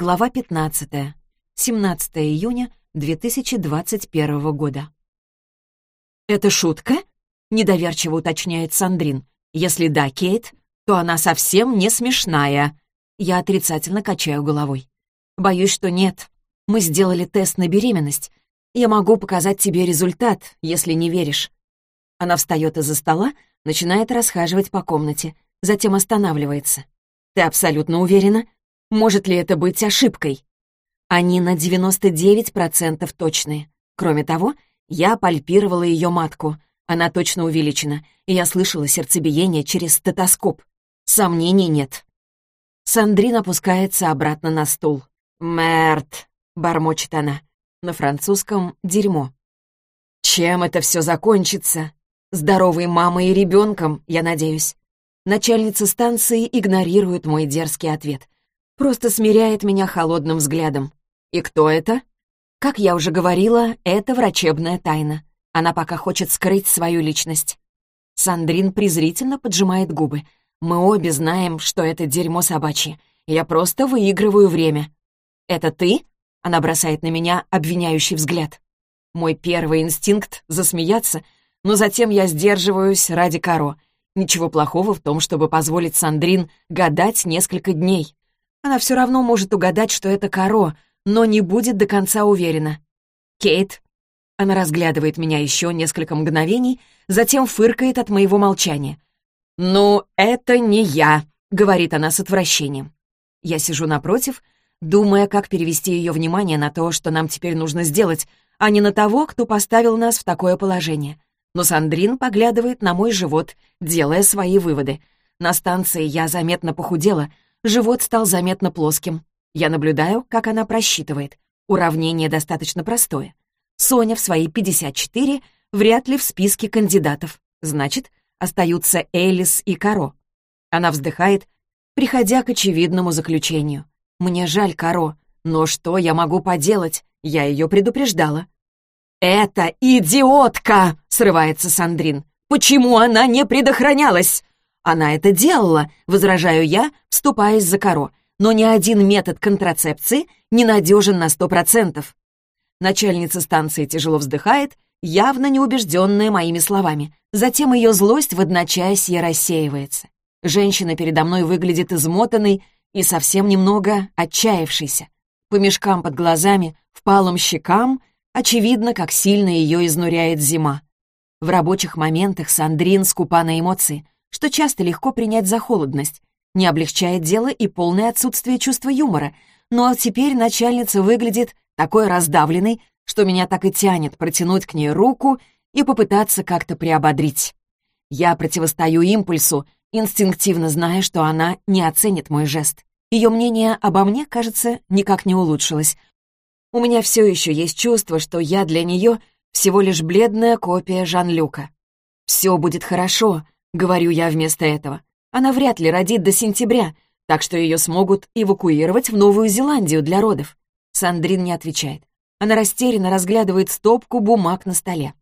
Глава 15. 17 июня 2021 года. «Это шутка?» — недоверчиво уточняет Сандрин. «Если да, Кейт, то она совсем не смешная». Я отрицательно качаю головой. «Боюсь, что нет. Мы сделали тест на беременность. Я могу показать тебе результат, если не веришь». Она встает из-за стола, начинает расхаживать по комнате, затем останавливается. «Ты абсолютно уверена? Может ли это быть ошибкой?» Они на 99% точные. Кроме того, я пальпировала ее матку. Она точно увеличена, и я слышала сердцебиение через стетоскоп. Сомнений нет. Сандрин опускается обратно на стул. «Мерт», — бормочет она. На французском «дерьмо». «Чем это все закончится?» Здоровой мамой и ребенком, я надеюсь. Начальница станции игнорирует мой дерзкий ответ. Просто смиряет меня холодным взглядом. И кто это? Как я уже говорила, это врачебная тайна. Она пока хочет скрыть свою личность. Сандрин презрительно поджимает губы. Мы обе знаем, что это дерьмо собачье. Я просто выигрываю время. «Это ты?» — она бросает на меня обвиняющий взгляд. Мой первый инстинкт — засмеяться — но затем я сдерживаюсь ради Каро. Ничего плохого в том, чтобы позволить Сандрин гадать несколько дней. Она все равно может угадать, что это Каро, но не будет до конца уверена. «Кейт?» Она разглядывает меня еще несколько мгновений, затем фыркает от моего молчания. «Ну, это не я», — говорит она с отвращением. Я сижу напротив, думая, как перевести ее внимание на то, что нам теперь нужно сделать, а не на того, кто поставил нас в такое положение но Сандрин поглядывает на мой живот, делая свои выводы. На станции я заметно похудела, живот стал заметно плоским. Я наблюдаю, как она просчитывает. Уравнение достаточно простое. Соня в свои 54 вряд ли в списке кандидатов. Значит, остаются Элис и Каро. Она вздыхает, приходя к очевидному заключению. «Мне жаль Каро, но что я могу поделать? Я ее предупреждала». «Это идиотка!» — срывается Сандрин. «Почему она не предохранялась?» «Она это делала», — возражаю я, вступаясь за коро. «Но ни один метод контрацепции не надежен на сто процентов». Начальница станции тяжело вздыхает, явно неубежденная моими словами. Затем ее злость в одночасье рассеивается. Женщина передо мной выглядит измотанной и совсем немного отчаявшейся. По мешкам под глазами, впалым щекам Очевидно, как сильно ее изнуряет зима. В рабочих моментах Сандрин скупа на эмоции, что часто легко принять за холодность. Не облегчает дело и полное отсутствие чувства юмора. Но теперь начальница выглядит такой раздавленной, что меня так и тянет протянуть к ней руку и попытаться как-то приободрить. Я противостою импульсу, инстинктивно зная, что она не оценит мой жест. Ее мнение обо мне, кажется, никак не улучшилось, у меня все еще есть чувство, что я для нее всего лишь бледная копия Жан-Люка. «Все будет хорошо», — говорю я вместо этого. Она вряд ли родит до сентября, так что ее смогут эвакуировать в Новую Зеландию для родов. Сандрин не отвечает. Она растерянно разглядывает стопку бумаг на столе.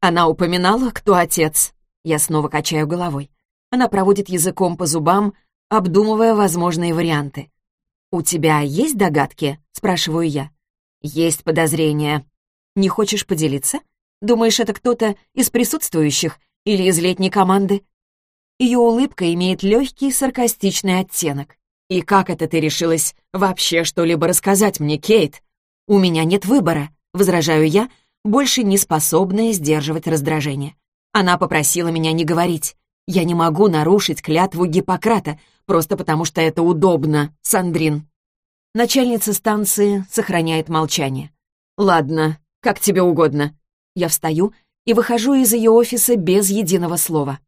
Она упоминала, кто отец. Я снова качаю головой. Она проводит языком по зубам, обдумывая возможные варианты. «У тебя есть догадки?» — спрашиваю я. «Есть подозрение. Не хочешь поделиться? Думаешь, это кто-то из присутствующих или из летней команды?» Ее улыбка имеет легкий саркастичный оттенок. «И как это ты решилась вообще что-либо рассказать мне, Кейт? У меня нет выбора», — возражаю я, больше не способная сдерживать раздражение. Она попросила меня не говорить. Я не могу нарушить клятву Гиппократа, просто потому что это удобно, Сандрин. Начальница станции сохраняет молчание. «Ладно, как тебе угодно». Я встаю и выхожу из ее офиса без единого слова.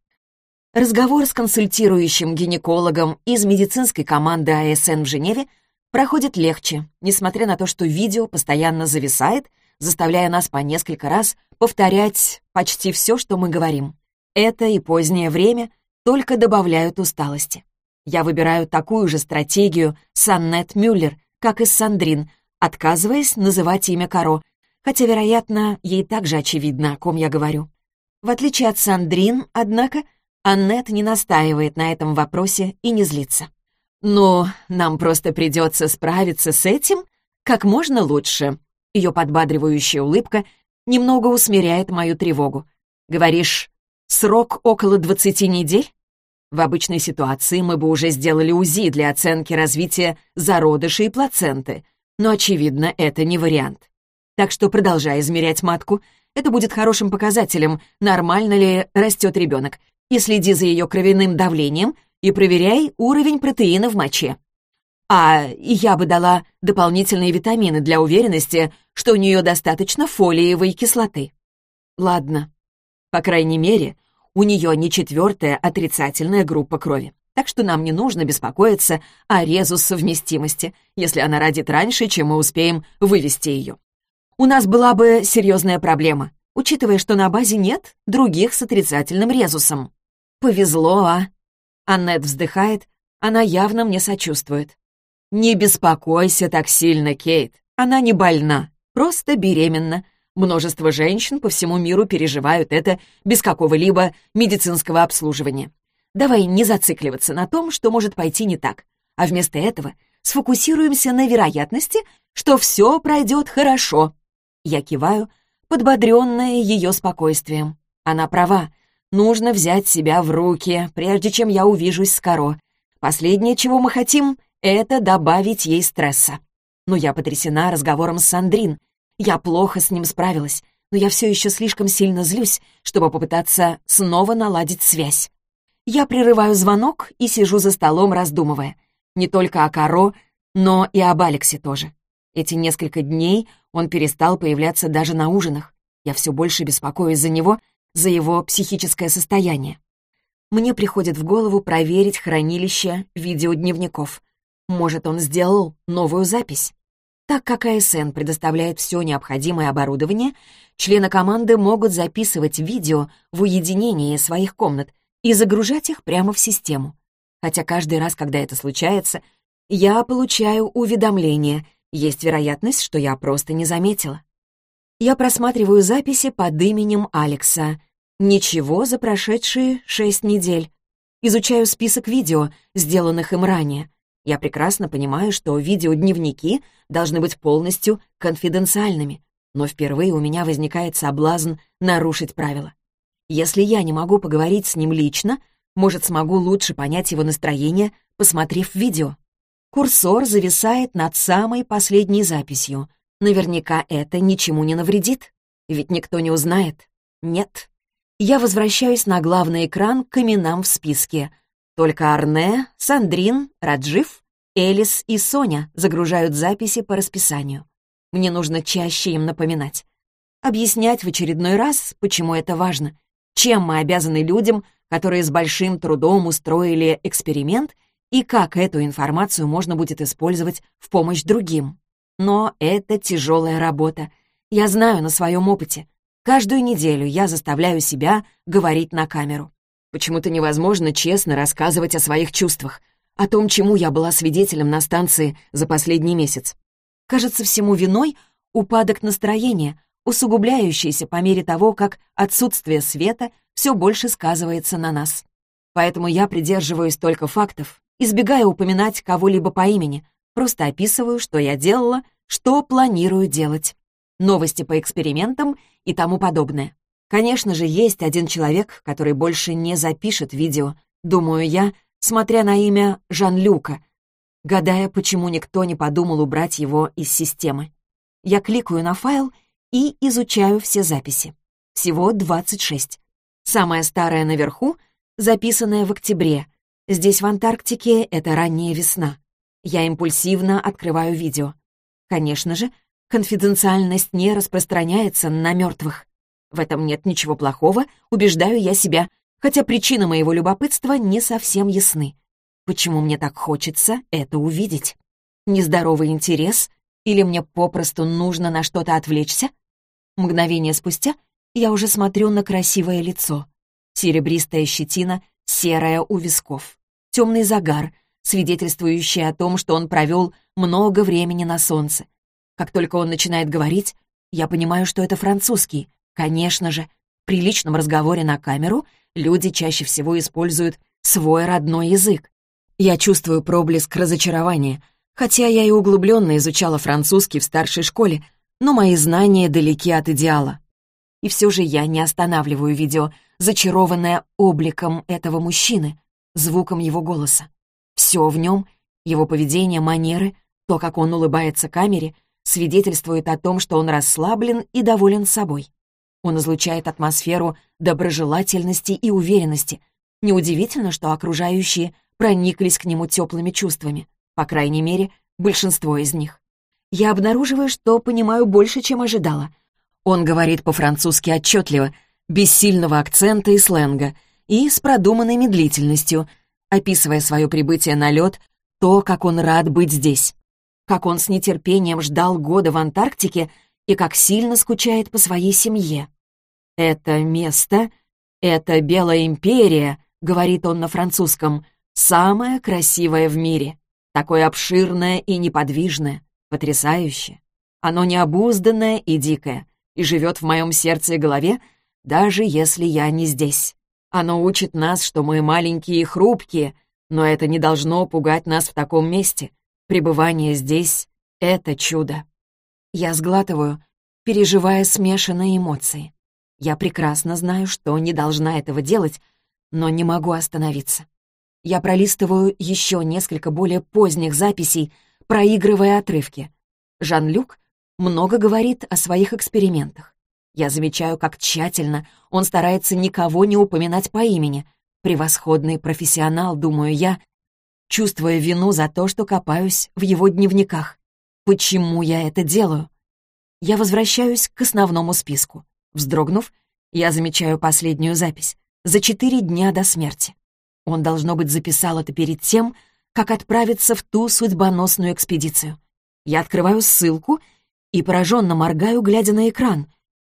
Разговор с консультирующим гинекологом из медицинской команды АСН в Женеве проходит легче, несмотря на то, что видео постоянно зависает, заставляя нас по несколько раз повторять почти все, что мы говорим. Это и позднее время только добавляют усталости. Я выбираю такую же стратегию с Мюллер, как и Сандрин, отказываясь называть имя Каро, хотя, вероятно, ей также очевидно, о ком я говорю. В отличие от Сандрин, однако, Аннет не настаивает на этом вопросе и не злится. «Ну, нам просто придется справиться с этим как можно лучше». Ее подбадривающая улыбка немного усмиряет мою тревогу. «Говоришь, срок около двадцати недель?» В обычной ситуации мы бы уже сделали УЗИ для оценки развития зародышей и плаценты, но, очевидно, это не вариант. Так что продолжай измерять матку. Это будет хорошим показателем, нормально ли растет ребенок. И следи за ее кровяным давлением и проверяй уровень протеина в моче. А я бы дала дополнительные витамины для уверенности, что у нее достаточно фолиевой кислоты. Ладно. По крайней мере, у нее не четвертая отрицательная группа крови. Так что нам не нужно беспокоиться о резус-совместимости, если она родит раньше, чем мы успеем вывести ее. У нас была бы серьезная проблема, учитывая, что на базе нет других с отрицательным резусом. Повезло, а? Аннет вздыхает, она явно мне сочувствует. «Не беспокойся так сильно, Кейт. Она не больна, просто беременна. Множество женщин по всему миру переживают это без какого-либо медицинского обслуживания. Давай не зацикливаться на том, что может пойти не так, а вместо этого сфокусируемся на вероятности, что все пройдет хорошо. Я киваю, подбодренная ее спокойствием. Она права. Нужно взять себя в руки, прежде чем я увижусь с Каро. Последнее, чего мы хотим, это добавить ей стресса. Но я потрясена разговором с Сандрин. Я плохо с ним справилась, но я все еще слишком сильно злюсь, чтобы попытаться снова наладить связь. Я прерываю звонок и сижу за столом, раздумывая. Не только о Каро, но и об Алексе тоже. Эти несколько дней он перестал появляться даже на ужинах. Я все больше беспокоюсь за него, за его психическое состояние. Мне приходит в голову проверить хранилище видеодневников. Может, он сделал новую запись? Так как АСН предоставляет все необходимое оборудование, члены команды могут записывать видео в уединении своих комнат и загружать их прямо в систему. Хотя каждый раз, когда это случается, я получаю уведомление, есть вероятность, что я просто не заметила. Я просматриваю записи под именем Алекса. Ничего за прошедшие шесть недель. Изучаю список видео, сделанных им ранее. Я прекрасно понимаю, что видеодневники должны быть полностью конфиденциальными, но впервые у меня возникает соблазн нарушить правила. Если я не могу поговорить с ним лично, может, смогу лучше понять его настроение, посмотрев видео. Курсор зависает над самой последней записью. Наверняка это ничему не навредит, ведь никто не узнает. Нет. Я возвращаюсь на главный экран к именам в списке — только Арне, Сандрин, Раджив, Элис и Соня загружают записи по расписанию. Мне нужно чаще им напоминать. Объяснять в очередной раз, почему это важно. Чем мы обязаны людям, которые с большим трудом устроили эксперимент, и как эту информацию можно будет использовать в помощь другим. Но это тяжелая работа. Я знаю на своем опыте. Каждую неделю я заставляю себя говорить на камеру. Почему-то невозможно честно рассказывать о своих чувствах, о том, чему я была свидетелем на станции за последний месяц. Кажется, всему виной упадок настроения, усугубляющийся по мере того, как отсутствие света все больше сказывается на нас. Поэтому я придерживаюсь только фактов, избегая упоминать кого-либо по имени, просто описываю, что я делала, что планирую делать. Новости по экспериментам и тому подобное. Конечно же, есть один человек, который больше не запишет видео, думаю я, смотря на имя Жан-Люка, гадая, почему никто не подумал убрать его из системы. Я кликаю на файл и изучаю все записи. Всего 26. Самая старая наверху, записанная в октябре. Здесь, в Антарктике, это ранняя весна. Я импульсивно открываю видео. Конечно же, конфиденциальность не распространяется на мертвых. В этом нет ничего плохого, убеждаю я себя, хотя причины моего любопытства не совсем ясны. Почему мне так хочется это увидеть? Нездоровый интерес или мне попросту нужно на что-то отвлечься? Мгновение спустя я уже смотрю на красивое лицо. Серебристая щетина, серая у висков. Темный загар, свидетельствующий о том, что он провел много времени на солнце. Как только он начинает говорить, я понимаю, что это французский, Конечно же, при личном разговоре на камеру люди чаще всего используют свой родной язык. Я чувствую проблеск разочарования, хотя я и углубленно изучала французский в старшей школе, но мои знания далеки от идеала. И все же я не останавливаю видео, зачарованная обликом этого мужчины, звуком его голоса. Все в нем, его поведение, манеры, то, как он улыбается камере, свидетельствует о том, что он расслаблен и доволен собой. Он излучает атмосферу доброжелательности и уверенности. Неудивительно, что окружающие прониклись к нему теплыми чувствами, по крайней мере, большинство из них. Я обнаруживаю, что понимаю больше, чем ожидала. Он говорит по-французски отчетливо, без сильного акцента и сленга, и с продуманной медлительностью, описывая свое прибытие на лед, то, как он рад быть здесь, как он с нетерпением ждал года в Антарктике и как сильно скучает по своей семье. «Это место, это Белая империя», — говорит он на французском, «самое красивое в мире, такое обширное и неподвижное, потрясающее. Оно необузданное и дикое, и живет в моем сердце и голове, даже если я не здесь. Оно учит нас, что мы маленькие и хрупкие, но это не должно пугать нас в таком месте. Пребывание здесь — это чудо. Я сглатываю, переживая смешанные эмоции. Я прекрасно знаю, что не должна этого делать, но не могу остановиться. Я пролистываю еще несколько более поздних записей, проигрывая отрывки. Жан-Люк много говорит о своих экспериментах. Я замечаю, как тщательно он старается никого не упоминать по имени. Превосходный профессионал, думаю я, чувствуя вину за то, что копаюсь в его дневниках. Почему я это делаю? Я возвращаюсь к основному списку. Вздрогнув, я замечаю последнюю запись. За четыре дня до смерти. Он, должно быть, записал это перед тем, как отправиться в ту судьбоносную экспедицию. Я открываю ссылку и пораженно моргаю, глядя на экран.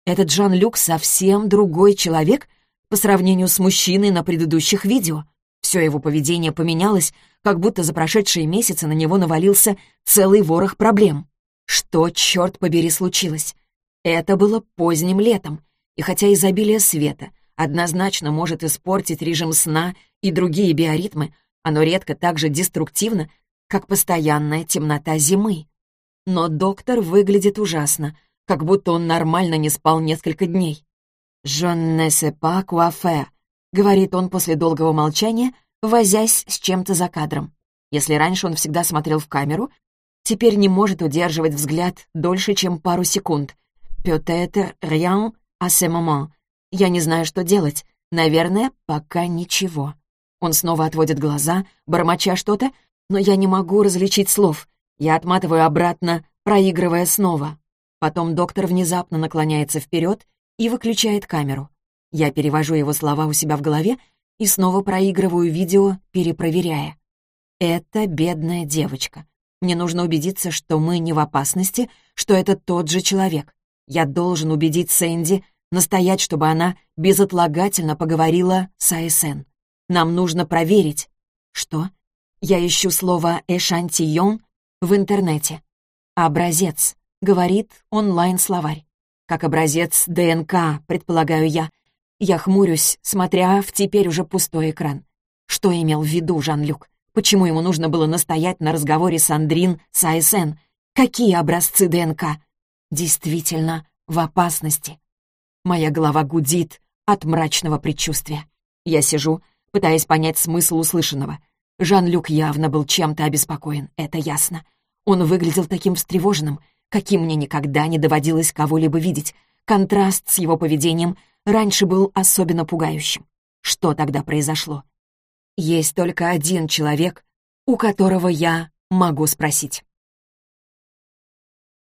Этот Жан-Люк совсем другой человек по сравнению с мужчиной на предыдущих видео. Все его поведение поменялось, как будто за прошедшие месяцы на него навалился целый ворох проблем. Что, черт побери, случилось? Это было поздним летом, и хотя изобилие света однозначно может испортить режим сна и другие биоритмы, оно редко так же деструктивно, как постоянная темнота зимы. Но доктор выглядит ужасно, как будто он нормально не спал несколько дней. «Je ne sais pas quoi faire», — говорит он после долгого молчания, возясь с чем-то за кадром. Если раньше он всегда смотрел в камеру, теперь не может удерживать взгляд дольше, чем пару секунд. «Peut-être rien à ce moment». Я не знаю, что делать. Наверное, пока ничего. Он снова отводит глаза, бормоча что-то, но я не могу различить слов. Я отматываю обратно, проигрывая снова. Потом доктор внезапно наклоняется вперед и выключает камеру. Я перевожу его слова у себя в голове и снова проигрываю видео, перепроверяя. Это бедная девочка. Мне нужно убедиться, что мы не в опасности, что это тот же человек. Я должен убедить Сэнди, настоять, чтобы она безотлагательно поговорила с АСН. Нам нужно проверить. Что? Я ищу слово «эшантион» в интернете. «Образец», — говорит онлайн-словарь. Как образец ДНК, предполагаю я. Я хмурюсь, смотря в теперь уже пустой экран. Что имел в виду Жан-Люк? Почему ему нужно было настоять на разговоре с Андрин с АСН? Какие образцы ДНК? Действительно, в опасности. Моя голова гудит от мрачного предчувствия. Я сижу, пытаясь понять смысл услышанного. Жан-Люк явно был чем-то обеспокоен, это ясно. Он выглядел таким встревоженным, каким мне никогда не доводилось кого-либо видеть. Контраст с его поведением раньше был особенно пугающим. Что тогда произошло? Есть только один человек, у которого я могу спросить.